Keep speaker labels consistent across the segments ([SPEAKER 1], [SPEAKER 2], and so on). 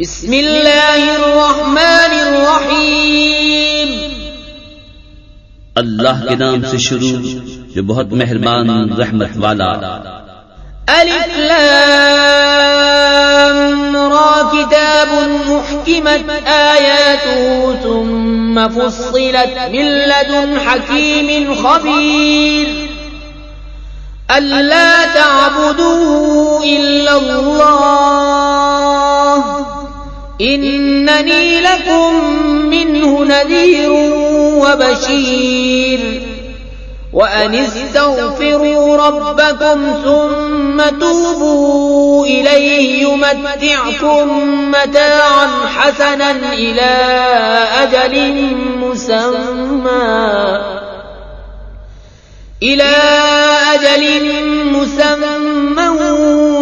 [SPEAKER 1] بسم اللہ الرحمن الرحیم۔
[SPEAKER 2] اللہ کے نام سے شروع جو بہت مہربان رحمت والا۔
[SPEAKER 1] الف لام را كتاب محكمت آياته ثم فصلت من لدن حكيم خبير ألا تعبدوا إلا الله إنني لكم منه نذير وبشير. وأن استغفروا ربكم ثم توبوا إليه يمتعكم متاعا حسنا إلى أجل مسمى. إلى أجل مسمى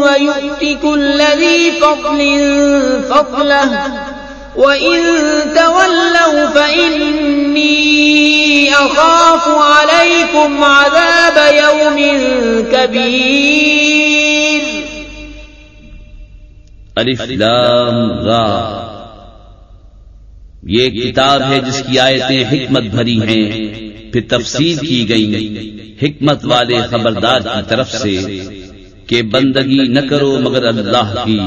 [SPEAKER 1] ويؤتك الذي فضل فضله وإن تولوا فإني أخاف عليكم عذاب يوم كبير.
[SPEAKER 2] الف لام را. یہ کتاب ہے جس کی آیتیں حکمت بھری ہیں، پھر تفصیل کی گئی۔ حکمت والے خبردار کی طرف سے کہ بندگی نہ کرو مگر اللہ کی۔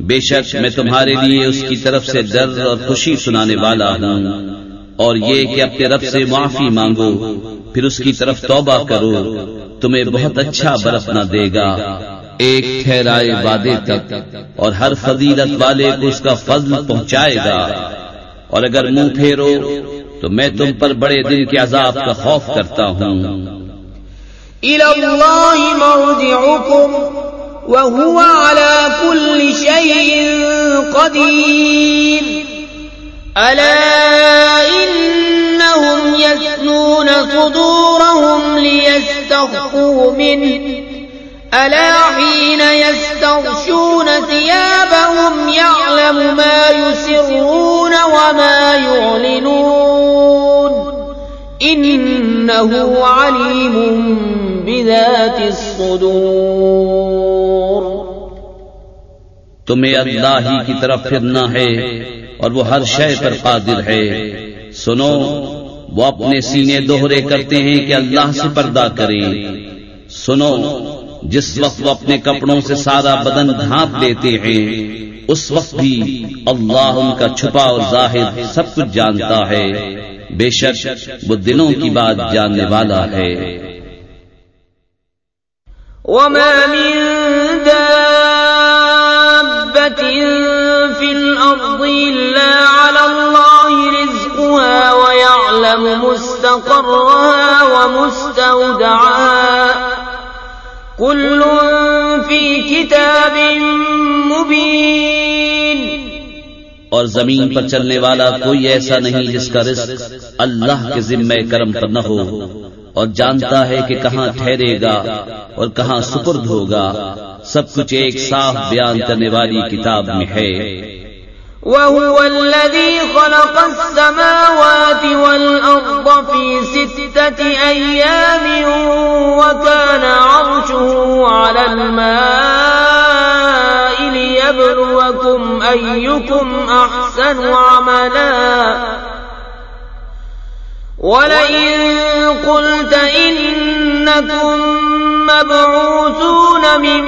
[SPEAKER 2] بے شک میں تمہارے لیے اس کی طرف سے ڈر اور خوشی سنانے والا ہوں۔ اور یہ کہ اپنے رب سے معافی مانگو، پھر اس کی طرف توبہ کرو۔ تمہیں بہت اچھا برتنا دے گا۔ ایک ٹھہرائے وعدے تک اور ہر فضیلت والے کو اس کا فضل پہنچائے گا۔ اور اگر منہ پھیرو، تو میں تم پر بڑے دن کے عذاب کا خوف کرتا ہوں۔
[SPEAKER 1] إلى الله مرجعكم وهو على كل شيء قدير. ألا إنهم يثنون صدورهم ليستخفوا منه. ألا حين يستغشون ثيابهم يعلم ما يسرون وما يعلنون. إنه عليم بذات الصدور۔
[SPEAKER 2] تمہیں اللہ ہی کی طرف پھرنا ہے اور وہ ہر شے پر قادر ہے۔ سنو، وہ اپنے سینے دوہرے کرتے ہیں کہ اللہ سے پردہ کریں۔ سنو، جس وقت وہ اپنے کپڑوں سے سارا بدن ڈھانپ لیتے ہیں، اس وقت بھی اللہ ان کا چھپا اور ظاہر سب کچھ جانتا ہے۔ بے شک، وہ دلوں کی بات جاننے والا ہے۔
[SPEAKER 1] وما من دابة في الأرض إلا على الله رزقها ويعلم مستقرها ومستودعها كل في كتاب مبين
[SPEAKER 2] اور زمین پر چلنے والا کوئی ایسا نہیں جس کا رزق اللہ کے ذمہ کرم پر نہ ہو۔ اور جانتا ہے کہ کہاں ٹھہرے گا اور کہاں سپرد ہوگا سب کچھ ایک صاف بیان کرنے والی کتاب میں ہے۔
[SPEAKER 1] وهو الذي خلق السماوات والأرض في ستة أيام وكان عرشه على الماء ليبلوكم أيكم أحسن عملا۔ ولئن قلت إنكم مبعوثون من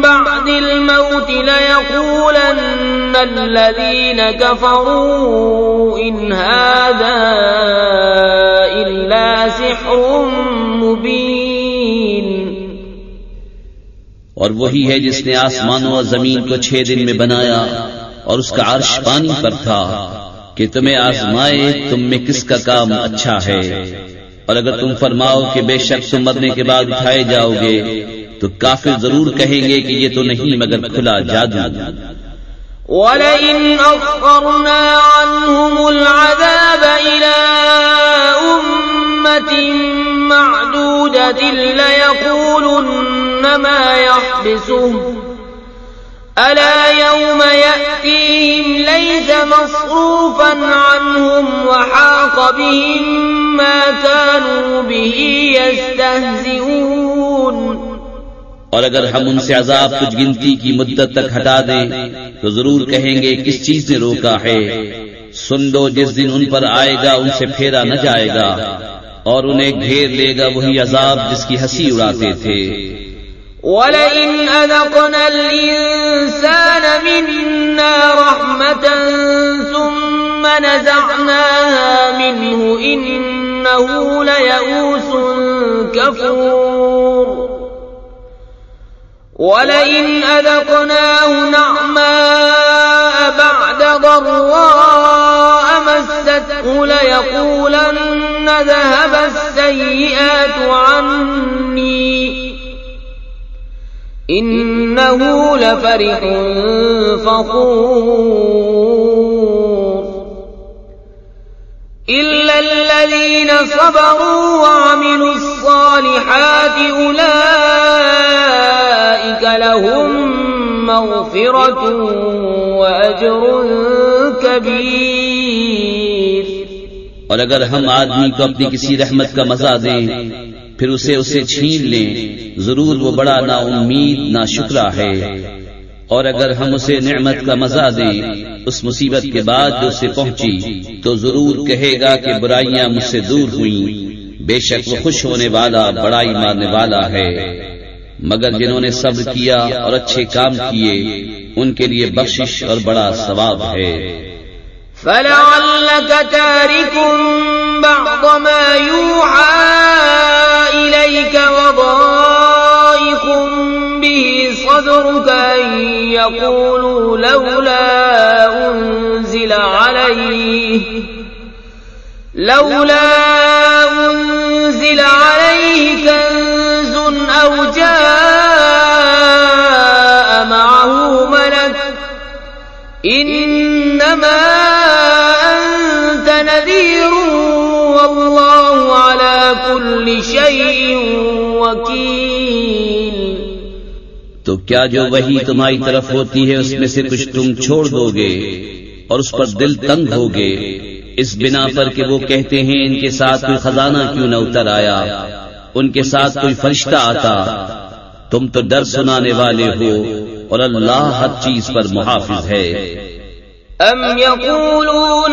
[SPEAKER 1] بعد الموت ليقولن الذين كفروا إن هذا إلا سحر مبين.
[SPEAKER 2] اور وہی ہے جس نے آسمانوں اور زمین کو چھ دن میں بنایا اور اس کا عرش پانی پر تھا کہ تمہیں آزمائے تم میں کس کا کام اچھا ہے۔ اور اگر تم فرماؤ کہ بے شک تم مرنے کے بعد اٹھائے جاؤ گے تو کافر ضرور کہیں گے کہ یہ تو نہیں، مگر کھلا جادو۔
[SPEAKER 1] ولئن أخرنا عنهم العذاب إلى أمة معدودة ليقولن ما يحبسه ألا يوم يأتيهم ليس مصروفا عنهم وحاق بهم ما كانوا به يستهزئون
[SPEAKER 2] اور اگر ہم ان سے عذاب کچھ گنتی کی مدت تک ہٹا دیں، تو ضرور کہیں گے کس چیز نے روکا ہے۔ سن لو جس دن ان پر آئے گا، ان سے پھیرا نہ جائے گا۔ اور انہیں گھیر لے گا وہی عذاب جس کی ہنسی اڑاتے تھے۔
[SPEAKER 1] وَلَئِنْ أَذَقْنَا الْإِنسَانَ مِنَّا رَحْمَةً ثُمَّ نَزَعْنَاهَا مِنْهُ إِنَّهُ لَيَئُوسٌ كَفُورٌ. ولئن أذقناه نعماء بعد ضراء مسته ليقولن ذهب السيئات عني إنه لفرح فخور. إلا الذين صبروا وعملوا الصالحات أولئك لهم مغفرة وأجر كبير.
[SPEAKER 2] اور اگر ہم آدمی کو اپنی کسی رحمت کا مزہ دیں پھر اسے اسے چھین لیں۔ ضرور وہ بڑا نا امید، نا شکرا ہے۔ اور اگر ہم اسے نعمت کا مزہ دیں اس مصیبت کے بعد جو اسے پہنچی، تو ضرور کہے گا کہ برائیاں مجھ سے دور ہوئیں۔ بے شک وہ خوش ہونے والا، بڑائی مارنے والا ہے۔ مگر جنہوں نے صبر کیا اور اچھے کام کیے، ان کے لیے بخشش اور بڑا ثواب ہے۔
[SPEAKER 1] فلعلك تارك بعض ما يوحى إليك وضائق به صدرك أن يقولوا لولا أنزل عليه لولا أنزل عليه كنز أو جاء كل شيء وكيل۔
[SPEAKER 2] تو کیا جو وہی تمہاری طرف ہوتی ہے اس میں سے کچھ تم چھوڑ دو گے اور اس پر دل تنگ ہوگے اس بنا پر کہ وہ کہتے ہیں ان کے ساتھ کوئی خزانہ کیوں نہ اتر آیا؟ ان کے ساتھ کوئی فرشتہ آتا؟ تم تو ڈر سنانے والے ہو اور اللہ ہر چیز پر محافظ ہے۔
[SPEAKER 1] ام يقولون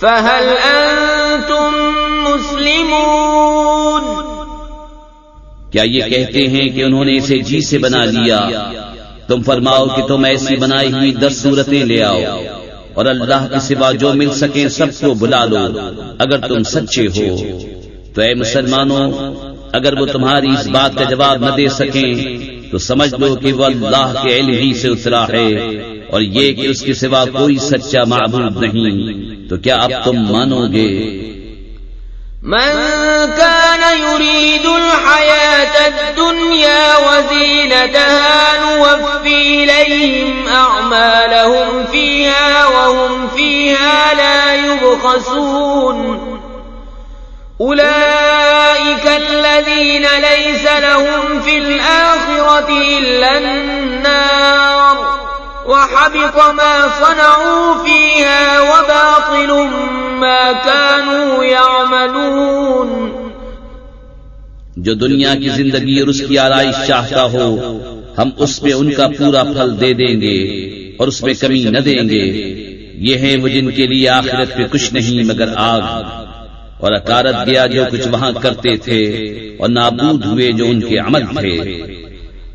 [SPEAKER 1] فهل أنتم مسلمون؟
[SPEAKER 2] کیا یہ کہتے ہیں کہ انہوں نے اسے جی سے بنا لیا؟ تم فرماؤ کہ تم ایسی بنائی ہوئی دس صورتیں لے آؤ اور اللہ کے سوا جو مل سکے سب کو بلا لو، اگر تم سچے ہو۔ تو اے مسلمانوں، اگر وہ تمہاری اس بات کا جواب نہ دے سکیں، تو سمجھ لو کہ وہ اللہ کے علم ہی سے اترا ہے اور یہ کہ اس کے سوا کوئی سچا معبود نہیں۔ تو کیا اب تم مانو گے
[SPEAKER 1] من كان يريد الحياة الدنيا وزينتها نوفي إليهم أعمالهم فيها وهم فيها لا يبخسون أولئك الذين ليس لهم في الآخرة إلا النار. وحبط ما صنعوا فيها وباطل ما كانوا يعملون.
[SPEAKER 2] جو دنیا کی زندگی اور اس کی آرائش چاہتا ہو، ہم اس میں ان کا پورا پھل دے دیں گے اور اس میں کمی نہ دیں گے۔ یہ ہیں وہ جن کے لیے آخرت پہ کچھ نہیں مگر آگ۔ اور اکارت گیا جو کچھ وہاں کرتے تھے اور نابود ہوئے جو ان کے عمل تھے۔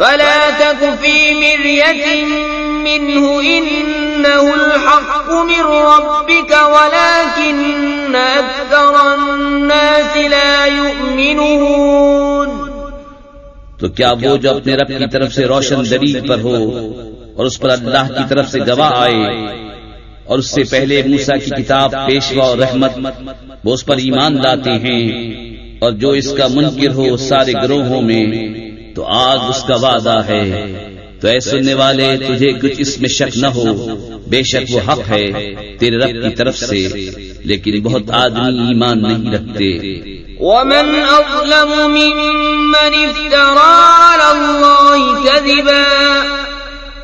[SPEAKER 1] فلا تك في مرية منه إنه الحق من ربك ولكن أكثر الناس لا يؤمنون.
[SPEAKER 2] تو کیا وہ جو اپنے رب کی طرف سے روشن دلیل پر ہو اور اس پر اللہ کی طرف سے گواہ آئے اور اس سے پہلے موسا کی کتاب پیشوا اور رحمت وہ اس پر ایمان لاتے ہیں اور جو اس کا منکر ہو سارے گروہوں میں تو آج اس کا وعدہ ہے۔ تو اے سننے والے، تجھے کچھ اس میں شک نہ ہو۔ بے شک وہ حق ہے تیرے رب کی طرف سے۔ لیکن بہت آدمی ایمان نہیں رکھتے۔
[SPEAKER 1] ومن أظلم ممن افترى على الله كذبا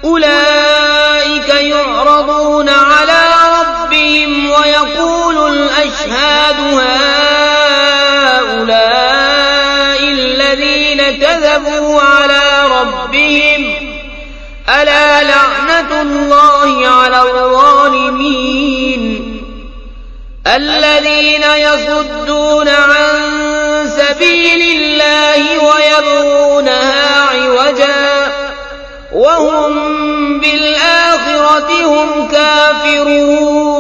[SPEAKER 1] أولئك يعرضون على ربهم ويقول الأشهاد هؤلاء كذبوا على ربهم ألا لعنة الله على الظالمين الذين يصدون عن سبيل الله ويبغونها عوجا وهم بالآخرة هم كافرون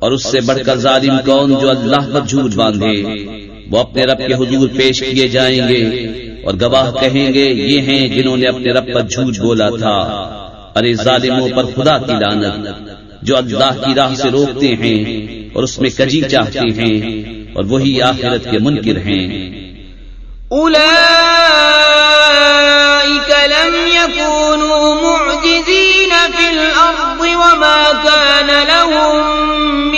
[SPEAKER 2] اور اس سے بڑھ کر ظالم کون جو اللہ پر جھوٹ باندھے؟ وہ اپنے رب کے حضور پیش کیے جائیں گے۔ اور گواہ کہیں گے، یہ ہیں جنہوں نے اپنے رب پر جھوٹ بولا تھا۔ ارے ظالموں پر خدا کی لعنت، جو اللہ کی راہ سے روکتے ہیں اور اس میں کجی چاہتے ہیں، اور وہی آخرت کے منکر ہیں۔
[SPEAKER 1] أولئك لم يكونوا معجزين في الأرض وما كان لهم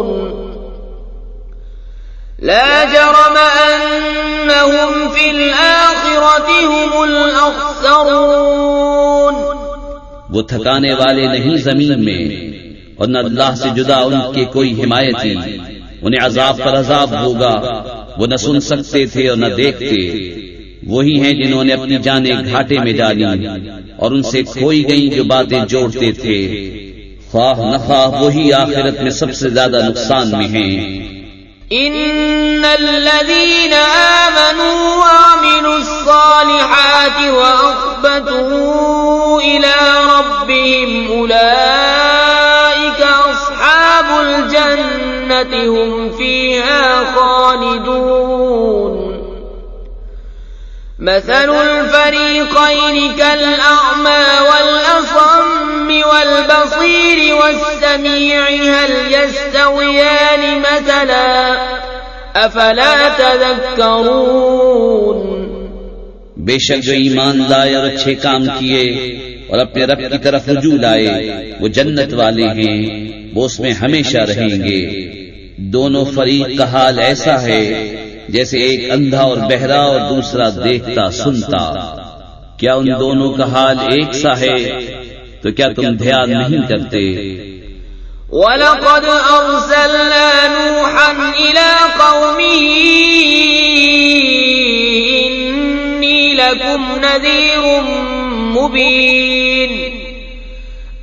[SPEAKER 1] لا جرم أنهم في الآخرة هم الأخسرون.
[SPEAKER 2] وہ تھکانے والے نہیں زمین میں اور نہ اللہ سے جدا ان کے کوئی حمایتی انہیں عذاب پر عذاب ہوگا۔ وہ نہ سن سکتے تھے اور نہ دیکھتے۔ وہی ہیں جنہوں نے اپنی جانیں گھاٹے میں ڈالی اور ان سے کھوئی گئی جو باتیں جوڑتے تھے۔ خواہ نخواہ وہی آخرت میں سب سے زیادہ نقصان میں ہیں۔
[SPEAKER 1] إن الذين آمنوا وعملوا الصالحات ربهم هم فيها خالدون. مثل الفريقين كالأعمى والأصم. والبصير والسميع، هل يستويان مثلا؟ أفلا تذكرون؟
[SPEAKER 2] بے شک جو ایمان لائے اور اچھے کام کیے اور اپنے رب کی طرف رجوع لائے، وہ جنت والے ہیں، وہ اس میں ہمیشہ رہیں گے۔ دونوں فریق کا حال ایسا ہے جیسے ایک اندھا اور بہرا اور دوسرا دیکھتا، سنتا۔ کیا ان دونوں کا حال ایک سا ہے؟ تو کیا تم دھیان نہیں کرتے؟
[SPEAKER 1] ولقد أرسلنا نوحا إلى قومه إني لكم نذير مبين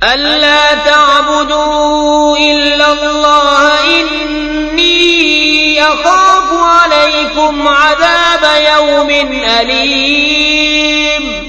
[SPEAKER 1] ألا تعبدوا إلا الله إني أخاف عليكم عذاب يوم أليم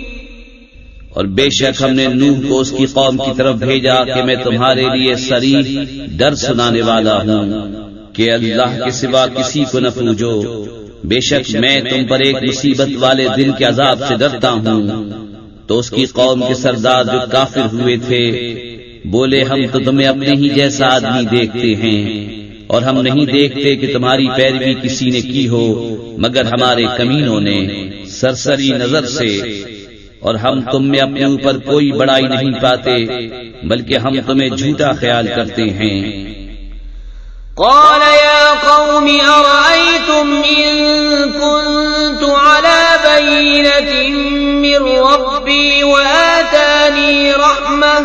[SPEAKER 2] اور بے شک ہم نے نوح کو اس کی قوم کی طرف بھیجا کہ میں تمہارے لیے سریح ڈر سنانے والا ہوں کہ اللہ کے سوا کسی کو نہ پوجو۔ بے شک میں تم پر ایک مصیبت والے دن کے عذاب سے ڈرتا ہوں۔ تو اس کی قوم کے سردار جو کافر ہوئے تھے بولے ہم تو تمہیں اپنے ہی جیسا آدمی دیکھتے ہیں۔ اور ہم نہیں دیکھتے کہ تمہاری پیروی کسی نے کی ہو مگر ہمارے کمینوں نے۔ سرسری نظر سے اور ہم تم میں اپنے اوپر کوئی بڑائی نہیں پاتے بلکہ ہم تمہیں جھوٹا خیال کرتے ہیں۔
[SPEAKER 1] قال يا قوم أرأيتم إن كنت على بينة من ربي وآتاني رحمة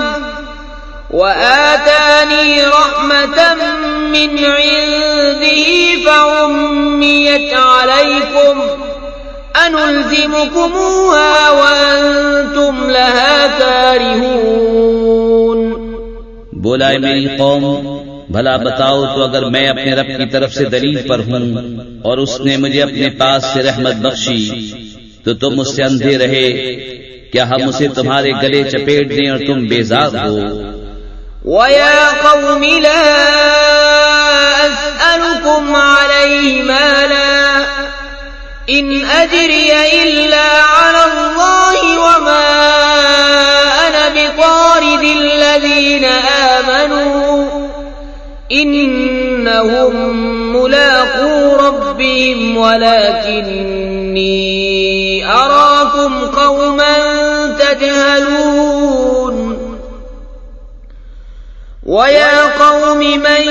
[SPEAKER 1] وآتاني رحمة من عنده فعميت عليكم أنلزمكموها وأنتم لها كارهون.
[SPEAKER 2] بولا میری قوم بھلا بتاؤ تو اگر میں اپنے رب کی طرف سے دلیل پر ہوں اور اس نے مجھے اپنے پاس سے رحمت بخشی تو تم اس سے اندھے رہے کیا ہم اسے تمہارے گلے چپیٹ دیں اور تم بیزار ہو؟
[SPEAKER 1] وَيَا قَوْمِ لَا إِنْ أَجْرِيَ إِلَّا عَلَى اللَّهِ وَمَا أَنَا بِطَارِدِ الَّذِينَ آمَنُوا إنهم ملاقو ربهم ولكني أراكم قوما تجهلون ويا قوم من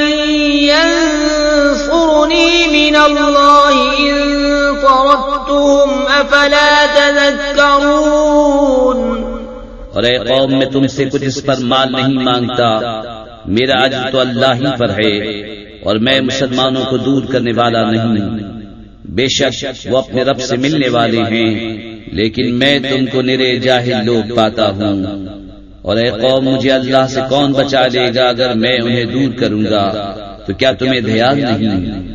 [SPEAKER 1] ينصرني من الله إن طردتهم أفلا تذكرون
[SPEAKER 2] اور اے قوم میں تم سے کچھ اس پر مال نہیں مانگتا۔ میرا عجب تو اللہ ہی پر ہے اور میں مسلمانوں کو دور کرنے والا نہیں۔ بے شک وہ اپنے رب سے ملنے والے ہیں، لیکن میں تم کو نرے جاہل لوگ پاتا ہوں۔ اور اے قوم، مجھے اللہ سے کون بچا لے گا اگر میں انہیں دور کروں گا؟ تو کیا تمہیں دھیان نہیں؟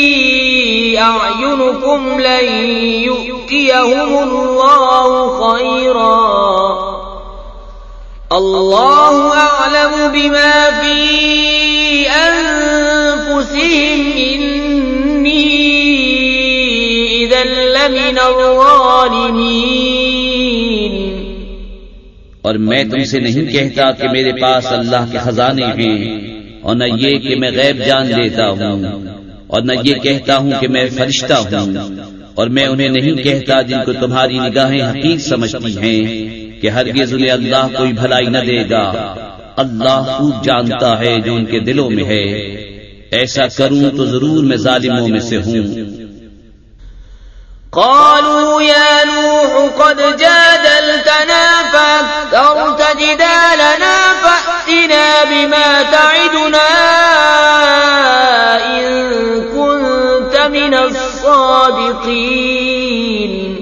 [SPEAKER 1] أعينكم لن يؤتيهم الله خيرا. الله أعلم بما في أنفسهم. إني إذا لمن الظالمين.
[SPEAKER 2] اور میں تم سے نہیں کہتا کہ میرے پاس اللہ کے خزانے ہیں اور نہ یہ کہ میں غیب جان لیتا ہوں۔ اور نہ یہ کہتا ہوں کہ میں فرشتہ ہوں اور میں انہیں نہیں کہتا جن کو تمہاری نگاہیں حقیق سمجھتی ہیں کہ ہرگز انہیں اللہ کوئی بھلائی نہ دے گا۔ اللہ خوب جانتا ہے جو ان کے دلوں میں ہے۔ ایسا کروں تو ضرور میں ظالموں میں سے ہوں۔
[SPEAKER 1] قالوا يا نوح قد جادلتنا فأكثرت جدالنا فأتنا بما تعدنا الصادقين.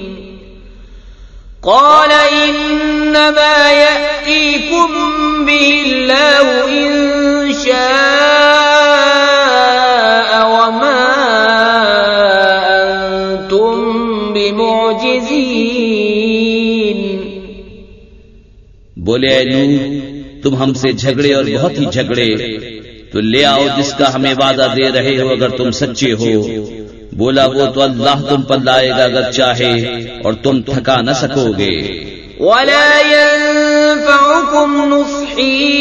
[SPEAKER 1] قال إنما يأتيكم به الله إن شاء وما أنتم بمعجزين.
[SPEAKER 2] بولے اے تم ہم سے جھگڑے اور بہت ہی جھگڑے، تو لے آؤ جس کا ہمیں وعدہ دے رہے ہو اگر تم سچے ہو۔ بولا وہ تو اللہ تم پر لائے گا اگر چاہے اور تم تھکا نہ سکو گے
[SPEAKER 1] ولا ينفعكم نصحي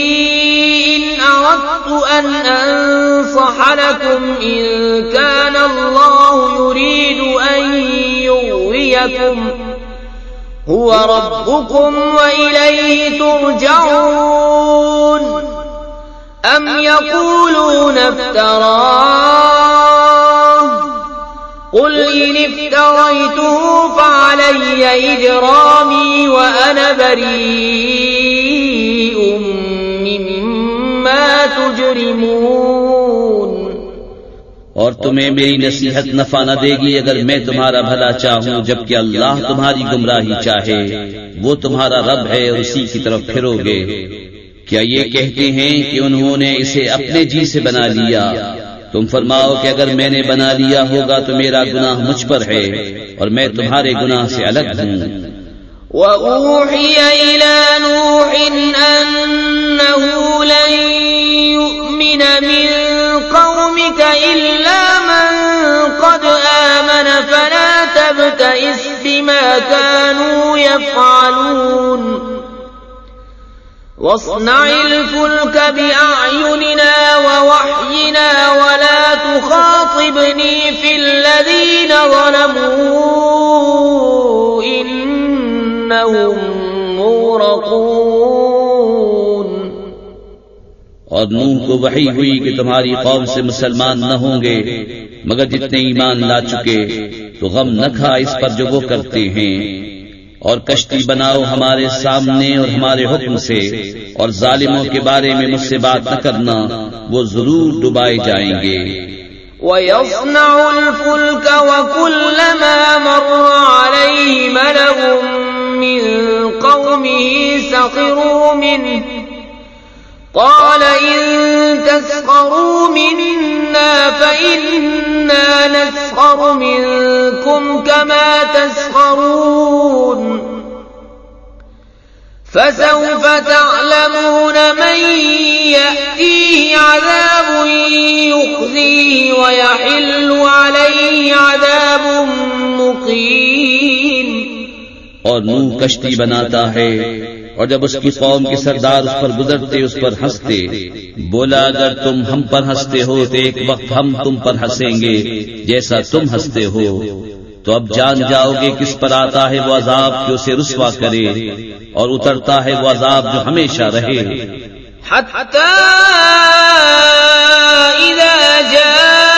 [SPEAKER 1] إن أردت أن أنصح لكم إن كان الله يريد أن يغويكم هو ربكم وإليه ترجعون أم يقولون افتراه قل إن افتريته فعلي إجرامي وأنا بريء مما تجرمون.
[SPEAKER 2] اور تمہیں میری نصیحت نفع نہ دے گی اگر میں تمہارا بھلا چاہوں، جبکہ اللہ تمہاری گمراہی چاہے، وہ تمہارا رب ہے اور اسی کی طرف پھرو گے۔ کیا یہ کہتے ہیں کہ انہوں نے اسے اپنے جی سے بنا لیا؟ تم فرماؤ کہ اگر میں نے بنا لیا ہوگا تو میرا گناہ مجھ پر ہے اور میں تمہارے گناہ سے الگ ہوں۔
[SPEAKER 1] وأوحي إلى نوح أنه لن يؤمن من قومك إلا من قد آمن فلا تبتئس بما كانوا يفعلون واصنع الفلك بأعيننا ووحينا ولا تخاطبني في الذين ظلموا إنهم مورقون
[SPEAKER 2] اور نوح کو وحی ہوئی کہ تمہاری قوم سے مسلمان نہ ہوں گے، مگر جتنے ایمان لا چکے، تو غم نہ کھا اس پر جو وہ کرتے ہیں۔ اور کشتی بناؤ ہمارے سامنے اور ہمارے حکم سے، اور ظالموں کے بارے میں مجھ سے بات نہ کرنا، وہ ضرور ڈبائے جائیں گے۔
[SPEAKER 1] وَيَصْنَعُ الْفُلْكَ وَكُلَّمَا مَرَّ عَلَيْهِ مَلَأٌ مِّن قَوْمِهِ سَخِرُوا مِنْهُ قال إن تسخروا منا فإنا نسخر منكم كما تسخرون. فسوف تعلمون من يأتيه عذاب يخزيه ويحل عليه عذاب مقيم.
[SPEAKER 2] اور نوح کشتی بناتا ہے اور جب اس کی قوم کے سردار اس پر گزرتے اس پر ہنستے بولا، اگر تم ہم پر ہنستے ہو تو ایک وقت ہم تم پر ہنسیں گے، جیسا تم ہنستے ہو۔ تو اب جان جاؤ گے کس پر آتا ہے وہ عذاب کہ اسے رسوا کرے اور اترتا ہے وہ عذاب جو ہمیشہ رہے۔
[SPEAKER 1] حتى إذا جاء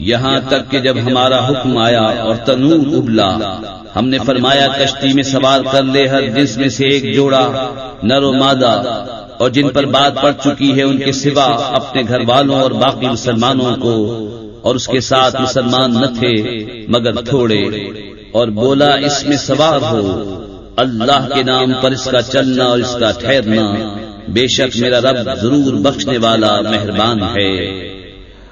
[SPEAKER 2] یہاں تک کہ جب ہمارا حکم آیا اور تنور ابلا ہم نے فرمایا کشتی میں سوار کر لے ہر جس میں سے ایک جوڑا نر و مادہ اور جن پر بات پڑ چکی ہے ان کے سوا اپنے گھر والوں اور باقی مسلمانوں کو اور اس کے ساتھ مسلمان نہ تھے مگر تھوڑے اور بولا اس میں سوار ہو اللہ کے نام پر اس کا چلنا اور اس کا ٹھہرنا بے شک میرا رب ضرور بخشنے والا مہربان ہے۔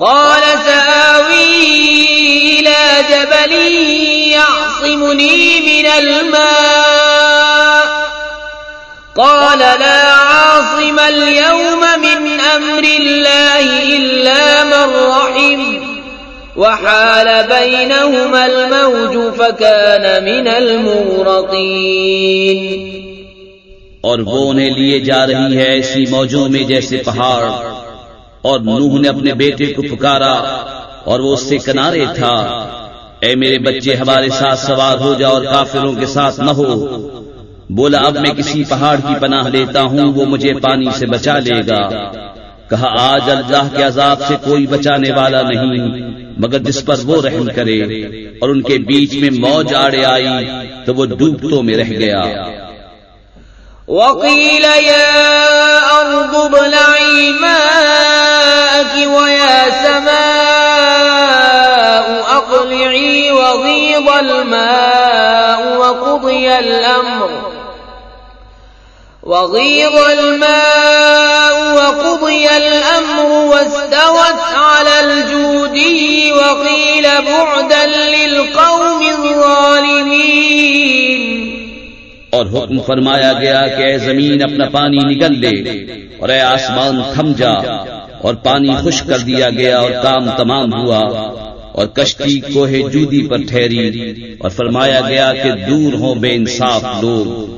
[SPEAKER 1] قال سآوي إلى جبل يعصمني من الماء. قال لا عاصم اليوم من أمر الله إلا من رحم. وحال بينهما الموج فكان من المغرقين.
[SPEAKER 2] اور وہ انہیں لیے جا رہی ہے ایسی موجوں میں جیسے پہاڑ. اور نوح نے اپنے بیٹے کو پکارا اور وہ اس سے کنارے تھا۔ اے میرے بچے ہمارے ساتھ سوار ہو جا اور کافروں کے ساتھ نہ ہو۔ بولا اب میں کسی پہاڑ کی پناہ لیتا ہوں وہ مجھے پانی سے بچا لے گا۔ کہا آج اللہ کے عذاب سے کوئی بچانے والا نہیں مگر جس پر وہ رحم کرے۔ اور ان کے بیچ میں موج آڑے آئی تو وہ ڈوبتوں میں رہ گیا۔
[SPEAKER 1] وقيل يا أرض بلعي ماءك ويا سماء أقلعي وغيظ الماء وقضي الأمر. وغيظ الماء وقضي الأمر واستوت على الجودي وقيل بعدا للقوم الظالمين.
[SPEAKER 2] اور حکم فرمایا گیا کہ اے زمین اپنا پانی نگل لے اور اے آسمان تھم جا اور پانی خشک کر دیا گیا اور کام تمام ہوا اور کشتی کوہ جودی پر ٹھہری اور فرمایا گیا کہ دور ہوں بے انصاف لوگ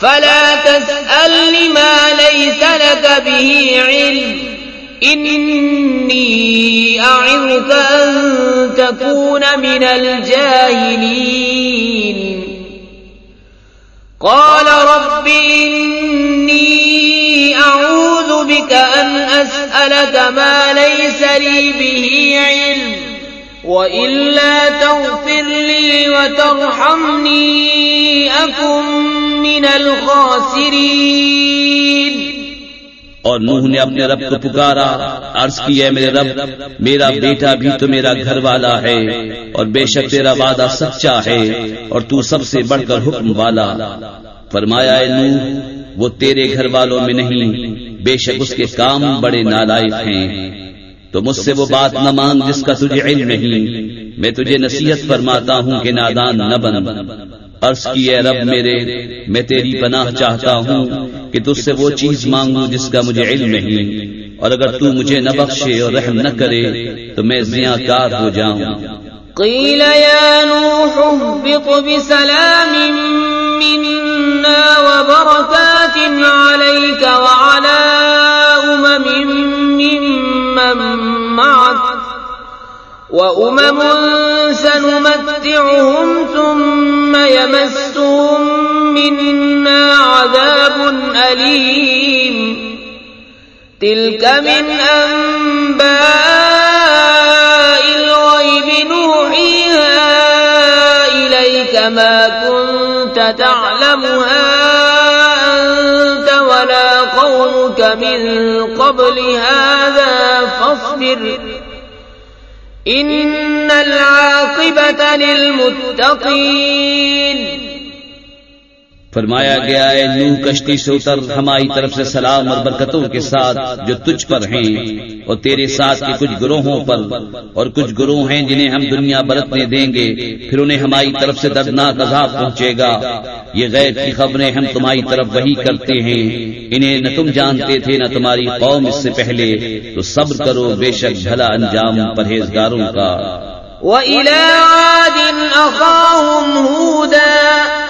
[SPEAKER 1] فلا تسأل لما ليس لك به علم. إني أعظك أن تكون من الجاهلين. قال رب إني أعوذ بك أن أسألك ما ليس لي به علم. وإلا تغفر لي وترحمني، أكن من الخاسرين
[SPEAKER 2] اور نوح نے اپنے رب کو پکارا، عرض کی ہے میرے رب، میرا بیٹا بھی تو میرا گھر والا ہے، اور بے شک تیرا وعدہ سچا ہے، اور تو سب سے بڑھ کر حکم والا۔ فرمایا، اے نوح، وہ تیرے گھر والوں میں نہیں، بے شک اس کے کام بڑے نالائق ہیں۔ تو مجھ سے وہ بات نہ مان جس کا تجھے علم نہیں۔ میں تجھے نصیحت فرماتا ہوں کہ نادان نہ بن۔ عرض کی اے رب میرے، میں تیری پناہ چاہتا ہوں کہ تجھ سے وہ چیز مانگوں جس کا مجھے علم نہیں۔ اور اگر تو مجھے نہ بخشے اور رحم نہ کرے، تو میں زیاں کار ہو جاؤں۔
[SPEAKER 1] قیل یا نوح اهبط بسلام منا وبركات عليك وعلى وأمم سنمتعهم ثم يمسهم منا عذاب أليم تلك من أنباء الغيب نوحيها إليك ما كنت تعلمها أنت ولا قومك من قبل هذا فاصبر ان العاقبة للمتقين.
[SPEAKER 2] فرمایا گیا ہے، نو کشتی سے اتر، ہماری طرف سے سلام اور برکتوں کے ساتھ جو تجھ پر ہیں۔ اور تیرے ساتھ کے کچھ گروہوں پر، اور کچھ گروہ ہیں جنہیں ہم دنیا برتنے دیں گے۔ پھر انہیں ہماری طرف سے دردناک عذاب پہنچے گا۔ یہ غیر کی خبریں ہم تمہاری طرف وہی کرتے ہیں۔ انہیں نہ تم جانتے تھے، نہ تمہاری قوم اس سے پہلے۔ تو صبر کرو، بے شک بھلا انجام پرہیزگاروں کا۔
[SPEAKER 1] وَإِلَىٰ عَادٍ أَخَاهُمْ هُودًا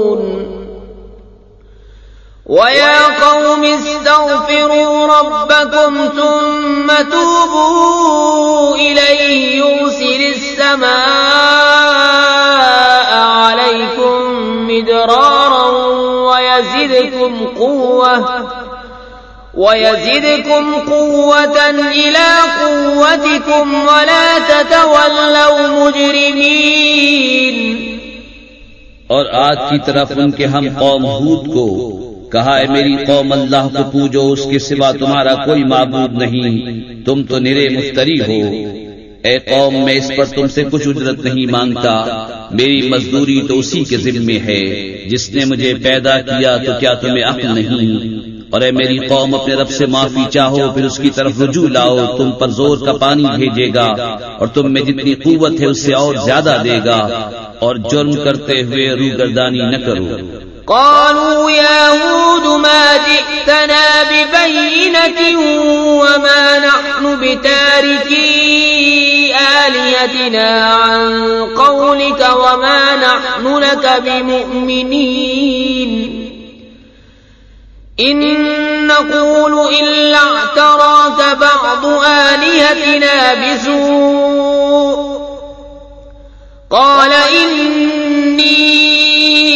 [SPEAKER 1] ويا قوم استغفروا ربكم ثم توبوا إليه يرسل السماء عليكم مدرارا ويزدكم قوة ويزدكم قوة إلى قوتكم ولا تتولوا مجرمين
[SPEAKER 2] اور آج کی طرف ان کے ہم قوم ہود کو کہا ہے میری قوم اللہ کو پوجو اس کے سوا تمہارا کوئی معبود نہیں۔ تم تو نرے مفتری ہو۔ اے قوم میں اس پر تم سے کچھ اجرت نہیں مانگتا۔ میری مزدوری تو اسی کے ذمے ہے۔ جس نے مجھے پیدا کیا تو کیا تمہیں عقل نہیں؟ اور اے میری قوم اپنے رب سے معافی چاہو پھر اس کی طرف رجوع لاؤ تم پر زور کا پانی بھیجے گا اور تم میں جتنی قوت ہے اس سے اور زیادہ دے گا اور جرم کرتے ہوئے روگردانی نہ کرو
[SPEAKER 1] قالوا يا هود ما جئتنا ببينة وما نحن بتاركي آليتنا عن قولك وما نحن لك بمؤمنين. إن نقول إلا اعتراك بعض آلهتنا بسوء. قال إني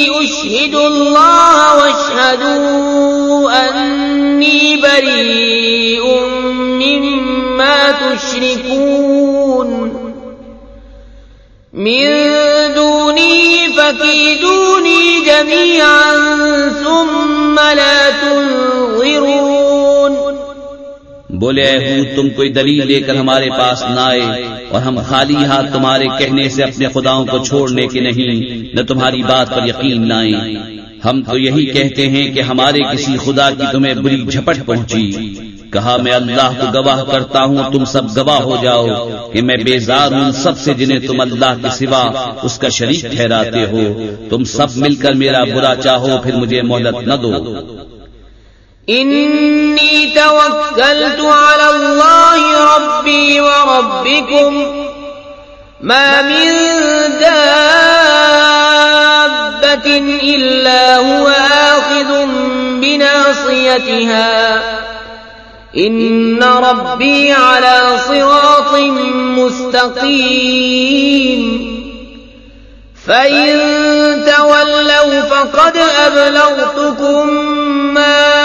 [SPEAKER 1] اشهد الله واشهدوا أني بريء مما تشركون. من دوني فكيدوني جميعا ثم لا
[SPEAKER 2] بولے اے تم کوئی دلیل لے کر ہمارے پاس نہ آئے اور ہم خالی ہاتھ تمہارے کہنے سے اپنے خداؤں کو چھوڑنے کے نہیں، نہ تمہاری بات پر یقین نہ آئے۔ ہم تو یہی کہتے ہیں کہ ہمارے کسی خدا کی تمہیں بری جھپٹ پہنچی۔ کہا، میں اللہ کو گواہ کرتا ہوں، تم سب گواہ ہو جاؤ کہ میں بیزار ہوں سب سے جنہیں تم اللہ کے سوا اس کا شریک ٹھہراتے ہو۔ تم سب مل کر میرا برا چاہو، پھر مجھے مہلت نہ دو۔
[SPEAKER 1] إني توكلت على الله ربي وربكم ما من دابة إلا هو آخذ بناصيتها. إن ربي على صراط مستقيم. فإن تولوا فقد أبلغتكم ما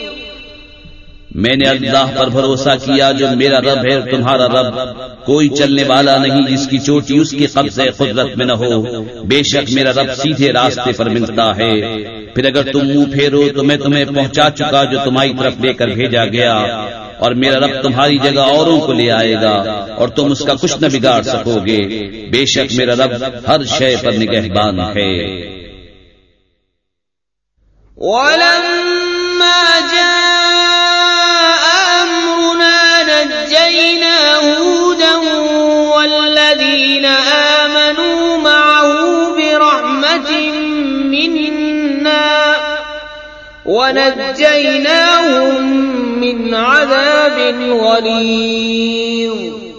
[SPEAKER 2] میں نے اللہ پر بھروسہ کیا جو میرا رب ہے، تمہارا رب۔ کوئی چلنے والا نہیں جس کی چوٹی اس کی قبض قدرت میں نہ ہو۔ بے شک میرا رب سیدھے راستے پر ملتا ہے۔ پھر اگر تم منہ پھیرو تو میں تمہیں پہنچا چکا جو تمہاری طرف لے کر بھیجا گیا۔ اور میرا رب تمہاری جگہ اوروں کو لے آئے گا اور تم اس کا کچھ نہ بگاڑ سکو گے۔ بے شک میرا رب ہر شے پر نگہبان ہے۔
[SPEAKER 1] ولما جاء نجينا هودا والذين آمنوا معه برحمة منا ونجيناهم من عذاب غليظ.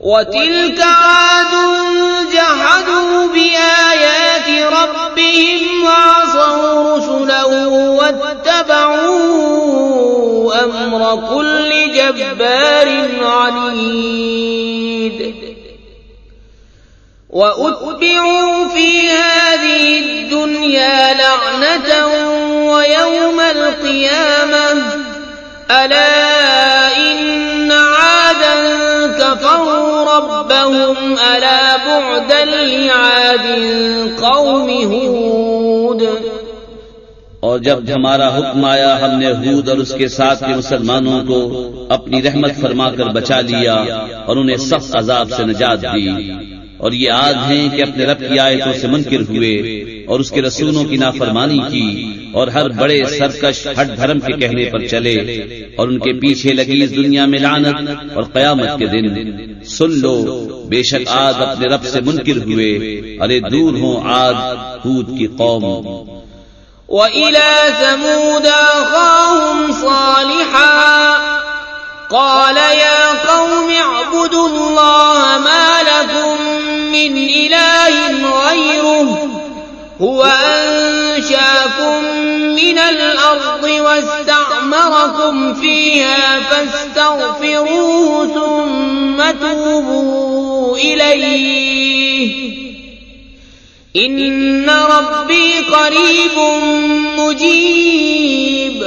[SPEAKER 1] وتلك عاد جحدوا بآيات ربهم وعصوا رسله واتبعوا أمر كل جبار عنيد. وأتبعوا في هذه الدنيا لعنة ويوم القيامة. ألا إن عادا كفروا ربهم ألا بعدا لعاد قوم هود.
[SPEAKER 2] اور جب ہمارا حکم آیا، ہم نے حود اور اس کے ساتھ کے مسلمانوں کو اپنی رحمت فرما کر بچا لیا اور انہیں سخت عذاب سے نجات دی۔ اور یہ آج ہیں کہ اپنے رب کی آیتوں سے منکر ہوئے اور اس کے رسولوں کی نافرمانی کی اور ہر بڑے سرکش ہٹ دھرم کے کہنے پر چلے اور ان کے پیچھے لگی اس دنیا میں لعنت اور قیامت کے دن۔ سن لو، بے شک آج اپنے رب سے منکر ہوئے ارے دور ہوں آج خود کی قوم۔
[SPEAKER 1] وإلى ثمود أخاهم صالحا، قال يا قوم اعبدوا الله ما لكم من إله غيره هو أنشاكم من الأرض واستعمركم فيها فاستغفروه ثم توبوا إليه. ان ربي قريب مجيب.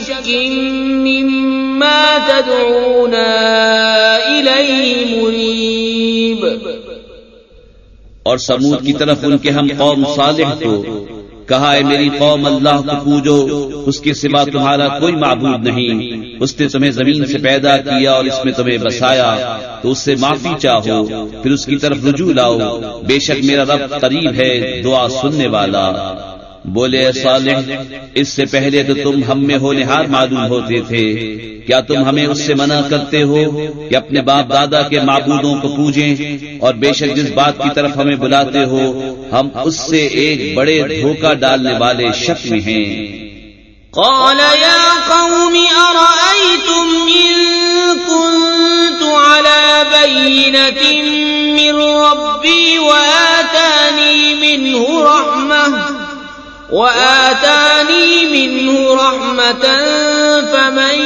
[SPEAKER 1] شك مما تدعونا إليه مريب.
[SPEAKER 2] اور سمود کی طرف ان کے ہم قوم صالح کو کہا ہے میری قوم، اللہ کو پوجو، اس کے سوا تمہارا کوئی معبود نہیں۔ اس نے تمہیں زمین سے پیدا کیا اور اس میں تمہیں بسایا۔ تو اس سے معافی چاہو، پھر اس کی طرف رجوع لاؤ۔ بے شک میرا رب قریب ہے، دعا سننے والا۔ بولے صالح، اس سے پہلے تو تم ہم میں ہونہار معلوم ہوتے تھے۔ کیا تم ہمیں اس سے منع کرتے ہو کہ اپنے باپ دادا کے معبودوں کو پوجیں؟ اور بے شک جس بات کی طرف ہمیں بلاتے ہو، ہم اس سے ایک بڑے دھوکہ ڈالنے والے شک میں ہیں۔
[SPEAKER 1] قال يا قوم، أرأيتم إن كنت على بينة من ربي وآتاني وآتاني منه رحمة فمن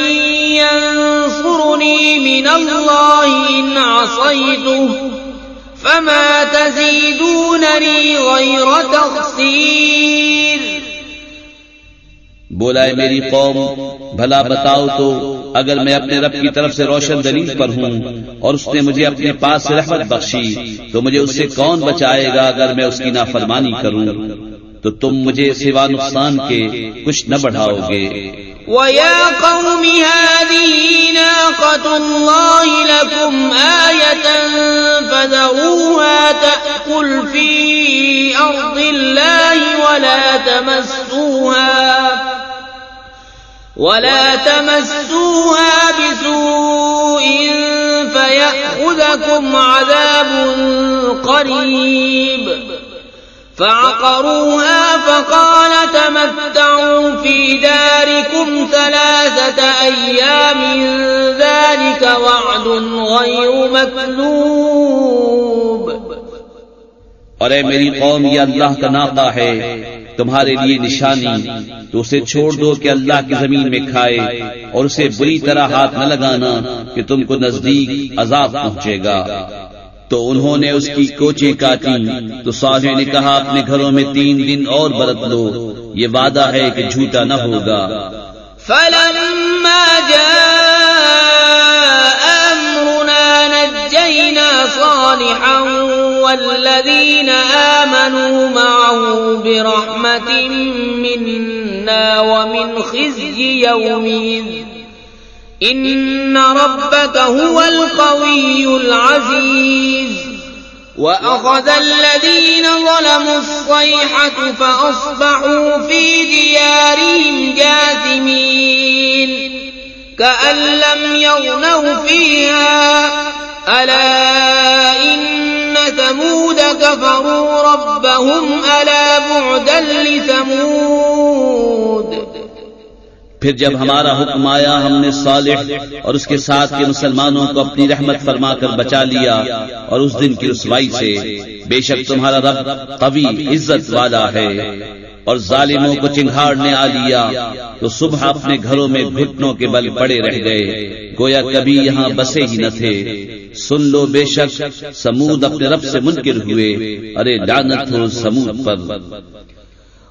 [SPEAKER 1] ينصرني من الله إن عصيته فما تزيدونني غير تخسير
[SPEAKER 2] بولا ہے میری قوم، بھلا بتاؤ تو اگر میں اپنے رب کی طرف سے روشن دلیل پر ہوں اور اس نے مجھے اپنے پاس سے رحمت بخشی، تو مجھے اس سے کون بچائے گا اگر میں اس کی نافرمانی کروں؟ تو تم مجھے سوا نقصان کے کچھ نہ بڑھاؤ گے
[SPEAKER 1] وَيَا قَوْمِ هَذِهِ نَاقَةُ اللَّهِ لَكُمْ آيَةً فَذَرُوهَا تَأْكُلْ فِي أَرْضِ اللَّهِ وَلَا تَمَسُّوهَا ولا تمسوها بسوء فيأخذكم عذاب قريب فعقروها فقال تمتعوا في داركم ثلاثة أيام ذلك وعد غير مكذوب.
[SPEAKER 2] اور اے میری قوم، یہ اللہ کا ناقہ ہے، تمہارے لیے نشانی، تو اسے چھوڑ دو کہ اللہ کی زمین میں کھائے، اور اسے بری طرح ہاتھ نہ لگانا کہ تم کو نزدیک عذاب پہنچے گا۔ تو انہوں نے اس کی کوچے کاٹی تو صالح نے کہا، اپنے گھروں میں تین دن اور برت لو۔ یہ وعدہ ہے کہ جھوٹا نہ ہوگا۔
[SPEAKER 1] فلما جاء أمرنا نجينا صالحا والذين آمنوا معه برحمة منا ومن خزي يومئذ إن ربك هو القوي العزيز. وأخذ الذين ظلموا الصيحة فأصبحوا في ديارهم جاثمين. كأن لم يغنوا فيها. ألا إن ثمود كفروا ربهم ألا بعدا لثمود.
[SPEAKER 2] پھر جب ہمارا حکم آیا، ہم نے صالح اور اس کے ساتھ کے مسلمانوں کو اپنی رحمت فرما کر بچا لیا اور اس دن کی رسوائی سے، بے شک تمہارا رب قوی، عزت والا ہے۔ اور ظالموں کو چنگھاڑنے آ لیا تو صبح اپنے گھروں میں گھٹنوں کے بل پڑے رہ گئے۔ گویا کبھی یہاں بسے ہی نہ تھے۔ سن لو بے شک، سمود اپنے رب سے منکر ہوئے۔ ارے لعنت ہو سمود پر۔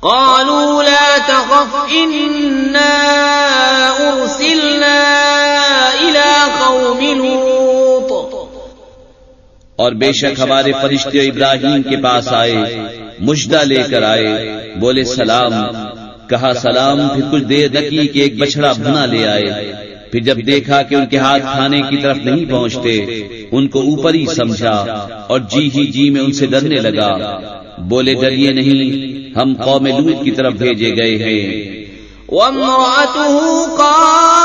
[SPEAKER 1] قالوا لا تخف، إنا أرسلنا إلى قوم لوط.
[SPEAKER 2] اور بے شک ہمارے فرشتے ابراہیم کے پاس آئے، مجدہ لے کر آئے، بولے سلام، کہا سلام، پھر کچھ دیر رکی کہ ایک بچڑا بھنا لے آئے۔ پھر جب دیکھا کہ ان کے ہاتھ کھانے کی طرف نہیں پہنچتے، ان کو اوپر ہی سمجھا اور جی ہی جی میں ان سے ڈرنے لگا۔ بولے ڈریے نہیں، ہم قوم لوت کی طرف بھیجے گئے ہیں۔
[SPEAKER 1] وامرأته قائمة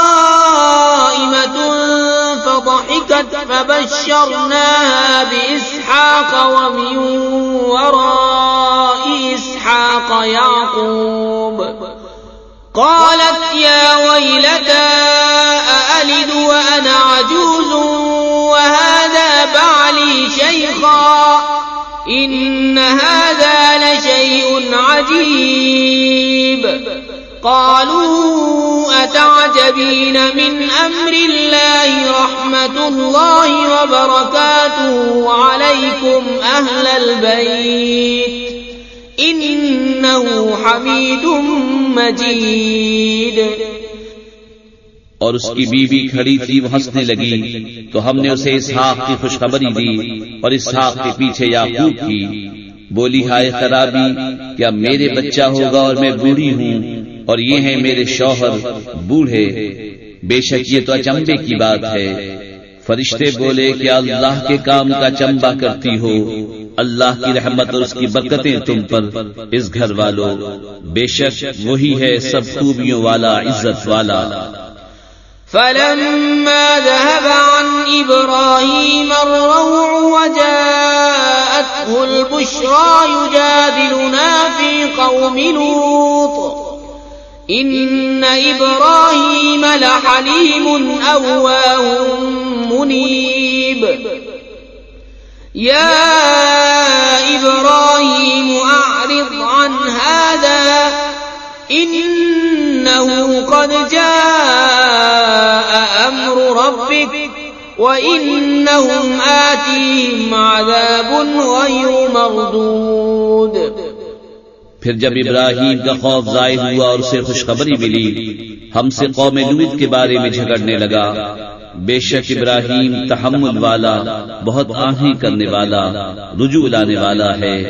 [SPEAKER 1] فضحكت فبشرناها بإسحاق ومن وراء إسحاق يعقوب. قالت يا ويلتا أألد وأنا عجوز وهذا بعلي شيخا إن هذا لشيء عجيب قالوا أتعجبين من أمر الله رحمة الله وبركاته عليكم أهل البيت إنه حميد مجيد.
[SPEAKER 2] اور اس کی بیوی کھڑی تھی، وہ ہنسنے لگی، تو ہم نے اسے اسحاق کی خوشخبری دی اور اسحاق کے پیچھے یعقوب کی، بولی، ہائے خرابی، کیا میرے بچہ ہوگا اور میں بوڑھی ہوں؟ اور یہ ہیں میرے شوہر، بوڑھے۔ بے شک یہ تو اچمبے کی بات ہے۔ فرشتے بولے کہ اللہ کے کام کا چمبا کرتی ہو؟ اللہ کی رحمت اور اس کی برکتیں تم پر، اس گھر والوں۔ بے شک وہی ہے سب خوبیوں والا، عزت والا۔
[SPEAKER 1] فلما ذهب عن إبراهيم الروع وجاءته البشرى يجادلنا في قوم لوط۔ إن إبراهيم لحليم أواه منيب۔ يا إبراهيم أعرض عن هذا إنه قد جاء أمر ربك وإنهم آتيهم عذاب غير مردود.
[SPEAKER 2] پھر جب ابراہیم کا خوف ظاہر ہوا اور اسے خوشخبری ملی، ہم سے قوم لوت کے بارے میں جھگڑنے لگا۔ بے شک ابراہیم تحمل والا بہت آہیں کرنے والا رجوع لانے والا ہے۔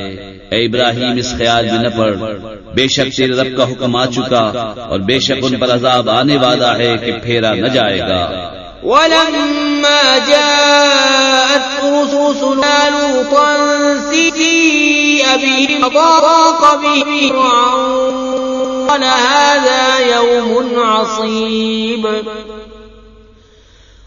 [SPEAKER 2] اے ابراہیم اس خیال میں نہ پڑ بے شک تیرے رب کا حکم آ چکا اور بے شک ان پر عذاب آنے والا ہے کہ پھیرا نہ جائے گا۔
[SPEAKER 1] ولما جاءت رسلنا لوطا سيئ بهم وضاق به قال هذا يوم عصيب.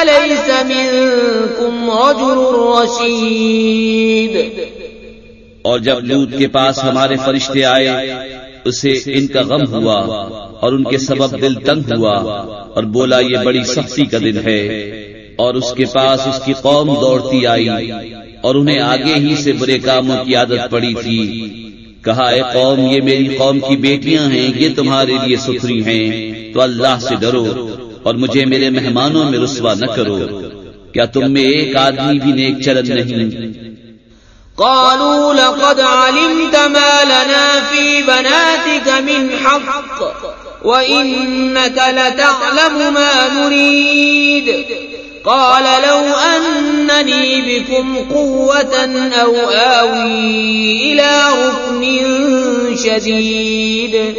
[SPEAKER 1] أليس منكم رجل رشيد؟
[SPEAKER 2] اور جب لوت کے پاس ہمارے فرشتے آئے، اسے ان کا غم ہوا اور ان کے سبب دل تنگ ہوا اور بولا، یہ بڑی سختی کا دن ہے۔ اور اس کے پاس اس کی قوم دوڑتی آئی اور انہیں آگے ہی سے برے کاموں کی عادت پڑی تھی۔ کہا، اے قوم، یہ میری قوم کی بیٹیاں ہیں، یہ تمہارے لیے ستری ہیں، تو اللہ سے ڈرو۔ اور مجھے میرے مہمانوں میں رسوا نہ کرو۔ کیا تم میں ایک آدمی بھی نیک چلن نہیں؟
[SPEAKER 1] قالوا لقد علمت ما لنا في بناتك من حق وإنك لتعلم ما نريد۔ قال لو أنني بكم قوة أو آوي إلى ركن شديد۔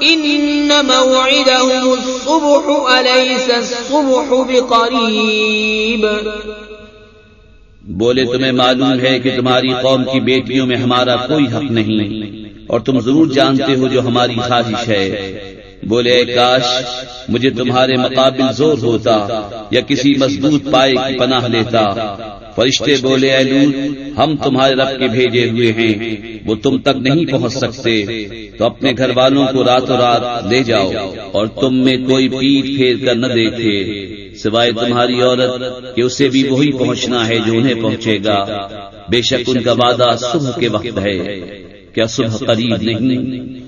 [SPEAKER 1] ان موعدهم الصبح، أليس الصبح بقريب؟
[SPEAKER 2] بولے، تمہیں معلوم ہے کہ تمہاری قوم کی بیٹیوں میں ہمارا کوئی حق نہیں، اور تم ضرور جانتے ہو جو ہماری خواہش ہے۔ بولے کاش، مجھے تمہارے مقابل زور ہوتا یا کسی مضبوط پائے کی پناہ لیتا۔ فرشتے بولے، اے لوت، ہم تمہارے رب کے بھیجے ہوئے ہیں، وہ تم تک نہیں پہنچ سکتے۔ تو اپنے گھر والوں کو راتوں رات لے جاؤ اور تم میں کوئی پیٹ پھیر کر نہ دیکھے۔ سوائے تمہاری عورت کہ اسے بھی وہی پہنچنا ہے جو انہیں پہنچے گا۔ بے شک ان کا وعدہ صبح کے وقت ہے۔ کیا صبح قریب نہیں؟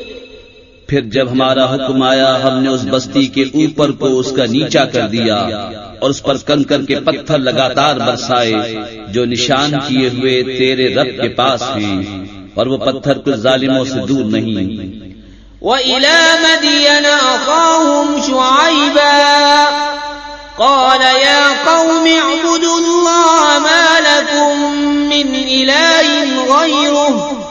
[SPEAKER 2] پھر جب ہمارا حکم آیا، ہم نے اس بستی کے اوپر کو اس کا نیچا کر دیا اور اس پر کنکر کے پتھر لگاتار برسائے، جو نشان کیے ہوئے تیرے رب کے پاس ہیں اور وہ پتھر کچھ ظالموں سے دور نہیں۔
[SPEAKER 1] وَإِلَى مَدْيَنَ أَخَاهُمْ شُعَيْبًا، قال يا قوم اعبدوا الله ما لكم من إله غيره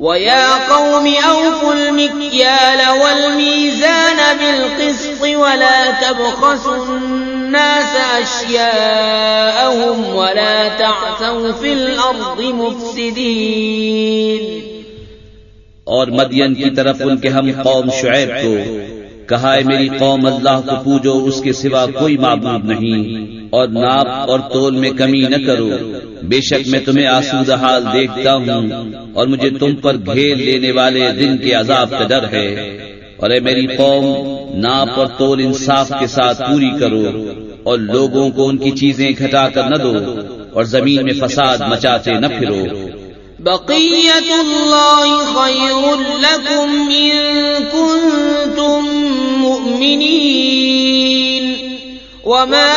[SPEAKER 1] ويا قوم أوفوا المكيال والميزان بالقسط ولا تبخسوا الناس أشياءهم ولا تعثوا في الأرض مفسدين
[SPEAKER 2] اور مدین کی طرف ان کے ہم قوم شعیب کو کہا ہے میری قوم، اللہ کو پوجو، اس کے سوا کوئی معبود نہیں اور ناپ اور تول میں کمی نہ کرو۔ بے شک میں تمہیں آسودہ حال دیکھتا ہوں اور مجھے تم پر گھیر لینے والے دن کے عذاب کا ڈر ہے اور اے میری قوم ناپ اور تول انصاف کے ساتھ پوری کرو اور لوگوں کو ان کی چیزیں گھٹا کر نہ دو اور زمین میں فساد مچاتے نہ پھرو۔
[SPEAKER 1] بقیت اللہ خیر لکم ان کنتم مؤمنین۔ وما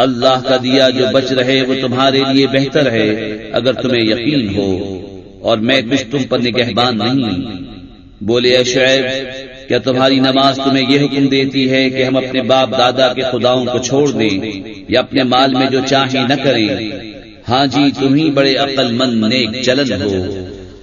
[SPEAKER 2] اللہ کا دیا جو بچ رہے وہ تمہارے لیے بہتر ہے، اگر تمہیں یقین ہو۔ اور میں کچھ تم پر نگہبان نہیں۔ بولے شعیب، کیا تمہاری نماز تمہیں یہ حکم دیتی ہے کہ ہم اپنے باپ دادا کے خداؤں کو چھوڑ دیں یا اپنے مال میں جو چاہیں نہ کریں؟ ہاں جی تم ہی بڑے عقل مند، نیک چلن ہو۔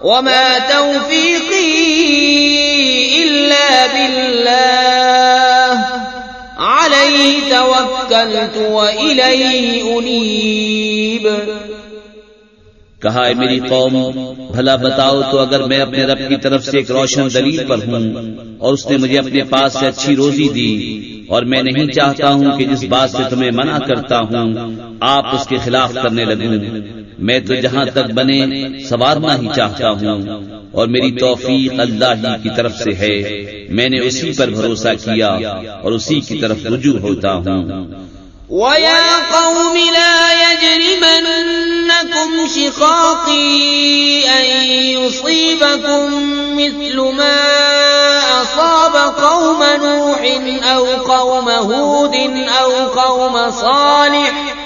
[SPEAKER 1] وما توفيقي إلا بالله عليه توكلت وإليه أنيب
[SPEAKER 2] کہا ہے میری قوم، بھلا بتاؤ تو اگر میں اپنے رب کی طرف سے ایک روشن دلیل پر ہوں اور اس نے مجھے اپنے پاس سے اچھی روزی دی اور میں نہیں چاہتا ہوں کہ جس بات سے تمہیں منع کرتا ہوں، آپ اس کے خلاف کرنے لگوں۔ میں تو جہاں تک بنے سوارنا ہی چاہتا ہوں۔ اور میری توفیق اللہ ہی کی طرف سے ہے۔ میں نے اسی پر بھروسہ کیا اور اسی کی طرف رجوع ہوتا ہوں۔
[SPEAKER 1] وَيَا قَوْمِ لَا يَجْرِمَنَّكُمْ شِقَاقِي أَن يُصِيبَكُمْ مِثْلُ مَا أَصَابَ قَوْمَ نُوحٍ أَوْ قَوْمَ هُودٍ أَوْ قَوْمَ صَالِحٍ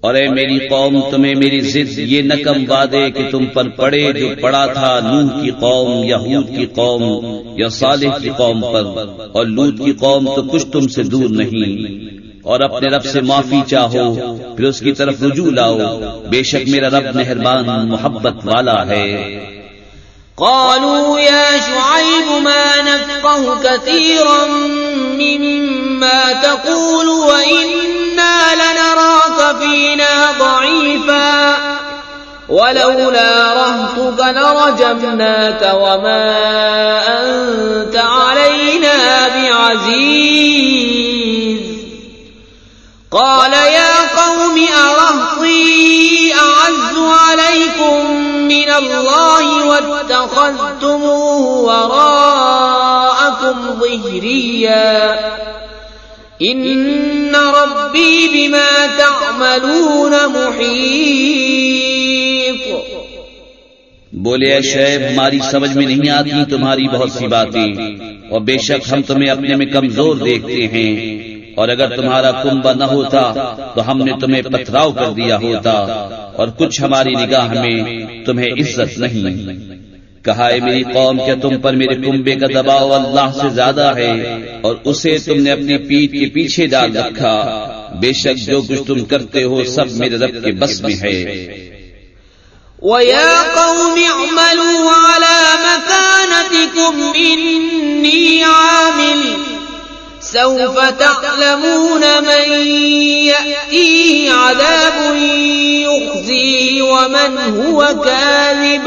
[SPEAKER 2] اور اے میری قوم، تمہیں میری ضد یہ نکم وعدے کہ تم پر پڑے جو پڑا تھا نوح کی قوم یا حود کی قوم یا صالح کی قوم پر، اور لوت کی قوم تو کچھ تم سے دور نہیں۔ اور اپنے رب سے معافی چاہو، پھر اس کی طرف رجوع لاؤ۔ بے شک میرا رب مہربان، محبت والا ہے۔
[SPEAKER 1] قالوا يا شعيب ما نفقه كثيرا مما تقول وإنا لنراك فينا ضعيفا ولولا رهتك لرجمناك وما أنت علينا بعزيز. قال يا قوم أرهطي أعز عليكم من الله واتخذتموه وراءكم ظهريا. إن ربي بما تعلمون تعملون محيط۔
[SPEAKER 2] بولے اے شعیب ہماری سمجھ میں نہیں آتی، تمہاری بہت سی باتیں۔ اور بے شک ہم تمہیں اپنے میں کمزور دیکھتے ہیں۔ اور اگر تمہارا کنبا نہ ہوتا، تو ہم نے تمہیں پتھراؤ کر دیا ہوتا۔ اور کچھ ہماری نگاہ میں تمہیں عزت نہیں۔ کہا ہے میری قوم، کیا تم پر میرے کنبے کا دباؤ اللہ سے زیادہ ہے اور اسے تم نے اپنی پیٹ کے پیچھے ڈال رکھا؟ بے شک جو کچھ تم کرتے ہو سب میرے رب کے بس میں ہے۔
[SPEAKER 1] وَيَا قَوْمِ اعْمَلُوا عَلَى مَكَانَتِكُمْ إِنِّي عَامِلٌ سوف تعلمون من يأتيه عذاب يخزيه ومن هو كاذب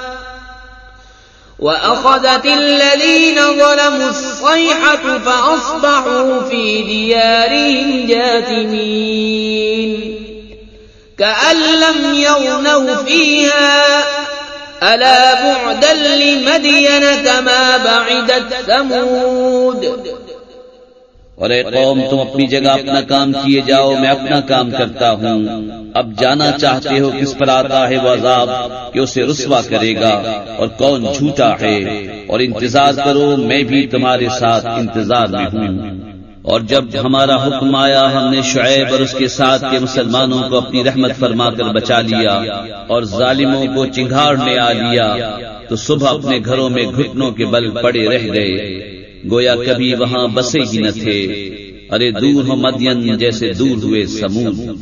[SPEAKER 1] وأخذت الذين ظلموا الصيحة فأصبحوا في ديارهم جاثمين. كأن لم يغنوا فيها، ألا بعدا لمدين كما بعدت ثمود.
[SPEAKER 2] اور اے قوم، تم اپنی جگہ اپنا کام کیے جاؤ، میں اپنا کام کرتا ہوں۔ اب جانا چاہتے ہو کس پر آتا ہے وہ عذاب کہ اسے رسوا کرے گا اور کون جھوٹا ہے اور انتظار کرو، میں بھی تمہارے ساتھ انتظار میں ہوں۔ اور جب ہمارا حکم آیا، ہم نے شعیب اور اس کے ساتھ کے مسلمانوں کو اپنی رحمت فرما کر بچا لیا اور ظالموں کو چنگاڑنے آ لیا۔ تو صبح اپنے گھروں میں گھٹنوں کے بل پڑے رہ گئے۔ گویا کبھی وہاں بسے ہی نہ تھے۔ ارے دور ہو مدین جیسے دور ہوئے سمود۔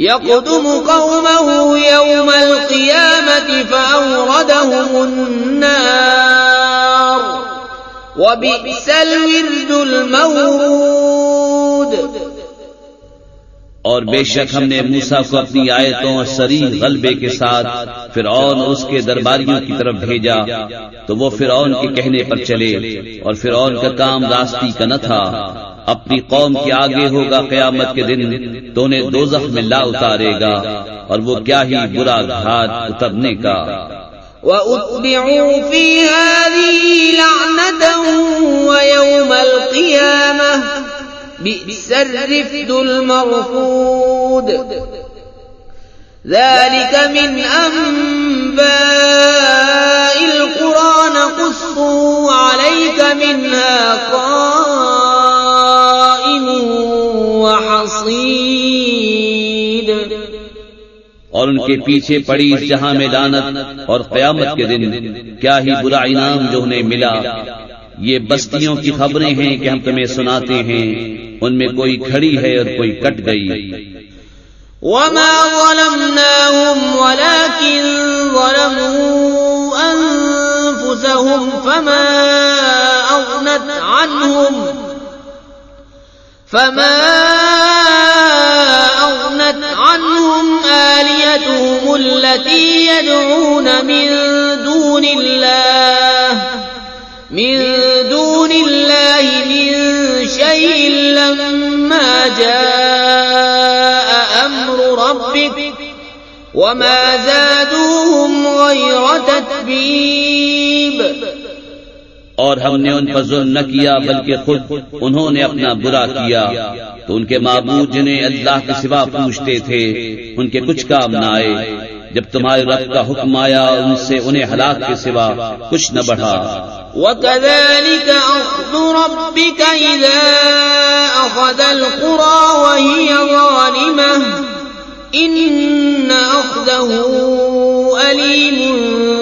[SPEAKER 1] يقدم قومه يوم القيامة فأوردهم النار وبئس الورد المورود.
[SPEAKER 2] اور بے شک ہم نے موسا کو اپنی آیتوں اور سری غلبے کے ساتھ فرعون اور اس کے درباریوں کی طرف بھیجا، تو وہ فرعون کے کہنے پر چلے اور فرعون کا کام راستی کا نہ تھا۔ اپنی قوم کے آگے ہوگا قیامت کے دن، تو انہیں دو میں لا اتارے گا اور وہ کیا ہی برا گھاٹ اترنے کا۔
[SPEAKER 1] وَأُتْبِعُوا فِي هَذِهِ لَعْنَةً وَيَوْمَ الْقِيَامَةِ بِئْسَ الرِّفْدُ الْمَرْفُودُ ذَلِكَ مِنْ أَنْبَاءِ الْقُرَى نَقُصُّهُ عَلَيْكَ مِنْهَا قَائِمٌ
[SPEAKER 2] اور ان کے پیچھے پڑی اس جہاں میں لانت اور قیامت کے دن کیا ہی برا انعام جو انہیں ملا۔ یہ بستیوں کی خبریں ہیں کہ ہم تمہیں سناتے ہیں۔ ان میں کوئی کھڑی ہے اور کوئی کٹ گئی۔
[SPEAKER 1] وما ظلمناهم ولكن ظلموا أنفسهم فما أغنت عنهم فما أغنت عنهم آليتهم التي يدعون من دون الله من لما جاء أمر ربك وما زادوهم غير تتبيب
[SPEAKER 2] اور ہم نے ان پر ظلم نہ کیا، بلکہ خود انہوں نے اپنا برا کیا۔ تو ان کے معبود جنہیں اللہ کے سوا پوچھتے تھے، ان کے کچھ کام نہ آئے۔ جب تمہارے رب کا حکم آیا ان سے انہیں ہلاک کے سوا کچھ نہ بڑھا۔
[SPEAKER 1] وَكَذَلِكَ أَخْذُ رَبِّكَ إِذَا أَخَذَ الْقُرَى وَهِيَ ظَالِمَةٌ إِنَّ أَخْذَهُ أَلِيمٌ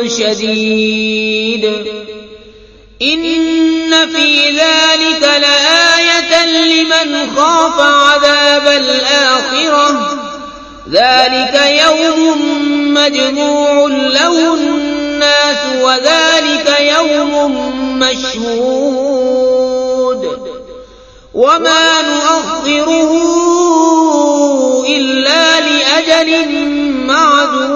[SPEAKER 1] شَدِيدٌ ان في ذلك لآية لمن خاف عذاب الآخرة ذلك يوم مجموع له الناس وذلك يوم مشهود وما نؤخره إلا لأجل معدود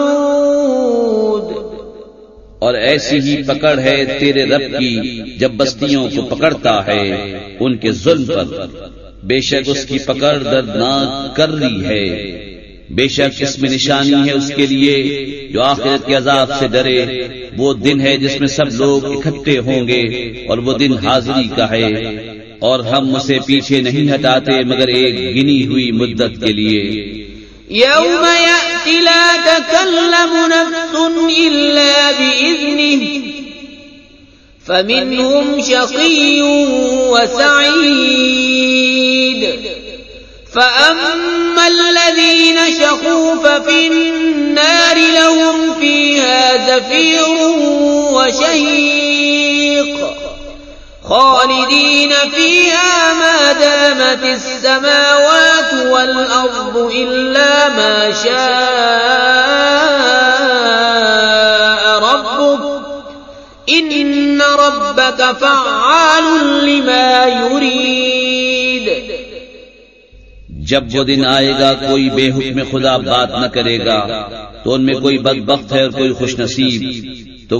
[SPEAKER 2] اور ایسی ہی پکڑ ہے تیرے رب کی جب بستیوں کو پکڑتا ہے، ان کے ظلم پر۔ بے شک اس کی پکڑ دردناک کر لی ہے۔ بے شک اس میں نشانی ہے اس کے لیے جو آخرت کے عذاب سے ڈرے وہ دن ہے جس میں سب لوگ اکٹھے ہوں گے اور وہ دن حاضری کا ہے اور ہم اسے پیچھے نہیں ہٹاتے مگر ایک گنی ہوئی مدت کے لیے۔
[SPEAKER 1] يوم يأتي لا تكلم نفس إلا بإذنه فمنهم شقي وسعيد فأما الذين شقوا ففي النار لهم فيها زفير وشهيق خالدين فيها ما دامت السماوات والأرض إلا ما شاء ربك إن ربك فعال لما يريد
[SPEAKER 2] جب وہ دن آئے گا کوئی بے حکم خدا بات نہ کرے گا تو ان میں کوئی بدبخت ہے اور کوئی خوش نصیب۔